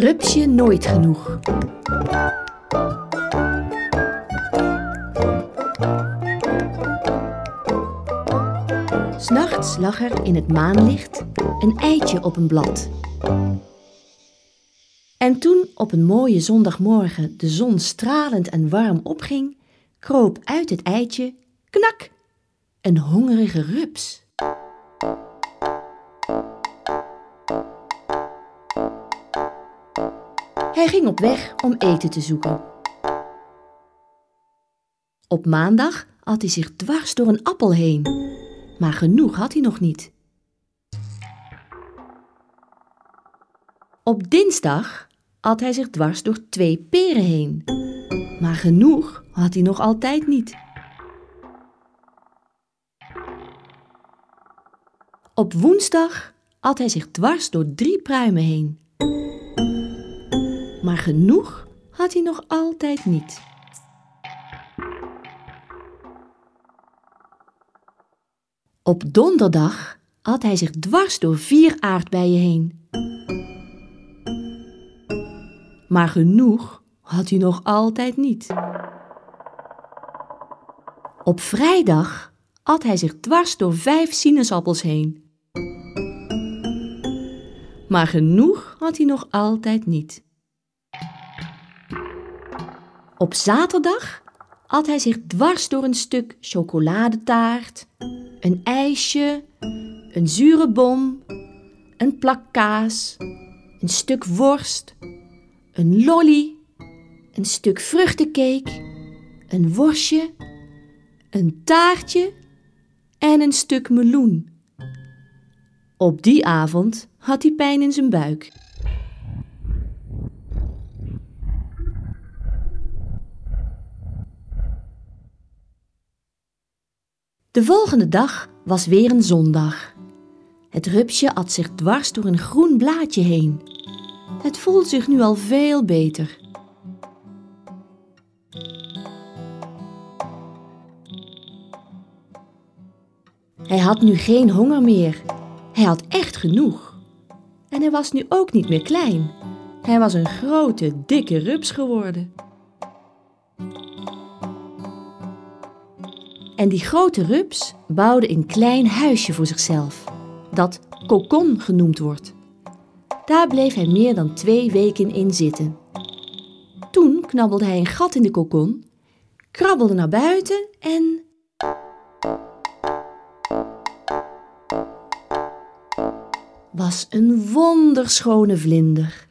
Rupsje nooit genoeg. S'nachts lag er in het maanlicht een eitje op een blad. En toen op een mooie zondagmorgen de zon stralend en warm opging, kroop uit het eitje, knak, een hongerige rups. Hij ging op weg om eten te zoeken. Op maandag had hij zich dwars door een appel heen, maar genoeg had hij nog niet. Op dinsdag had hij zich dwars door twee peren heen, maar genoeg had hij nog altijd niet. Op woensdag had hij zich dwars door drie pruimen heen, maar genoeg had hij nog altijd niet. Op donderdag had hij zich dwars door vier aardbeien heen. Maar genoeg had hij nog altijd niet. Op vrijdag at hij zich dwars door vijf sinaasappels heen. Maar genoeg had hij nog altijd niet. Op zaterdag at hij zich dwars door een stuk chocoladetaart, een ijsje, een zure bom, een plak kaas, een stuk worst, een lolly, een stuk vruchtencake, een worstje, een taartje en een stuk meloen. Op die avond had hij pijn in zijn buik. De volgende dag was weer een zondag. Het rupsje at zich dwars door een groen blaadje heen. Het voelt zich nu al veel beter. Hij had nu geen honger meer. Hij had echt genoeg. En hij was nu ook niet meer klein. Hij was een grote, dikke rups geworden. En die grote rups bouwde een klein huisje voor zichzelf, dat kokon genoemd wordt. Daar bleef hij meer dan twee weken in zitten. Toen knabbelde hij een gat in de kokon, krabbelde naar buiten en. was een wonderschone vlinder.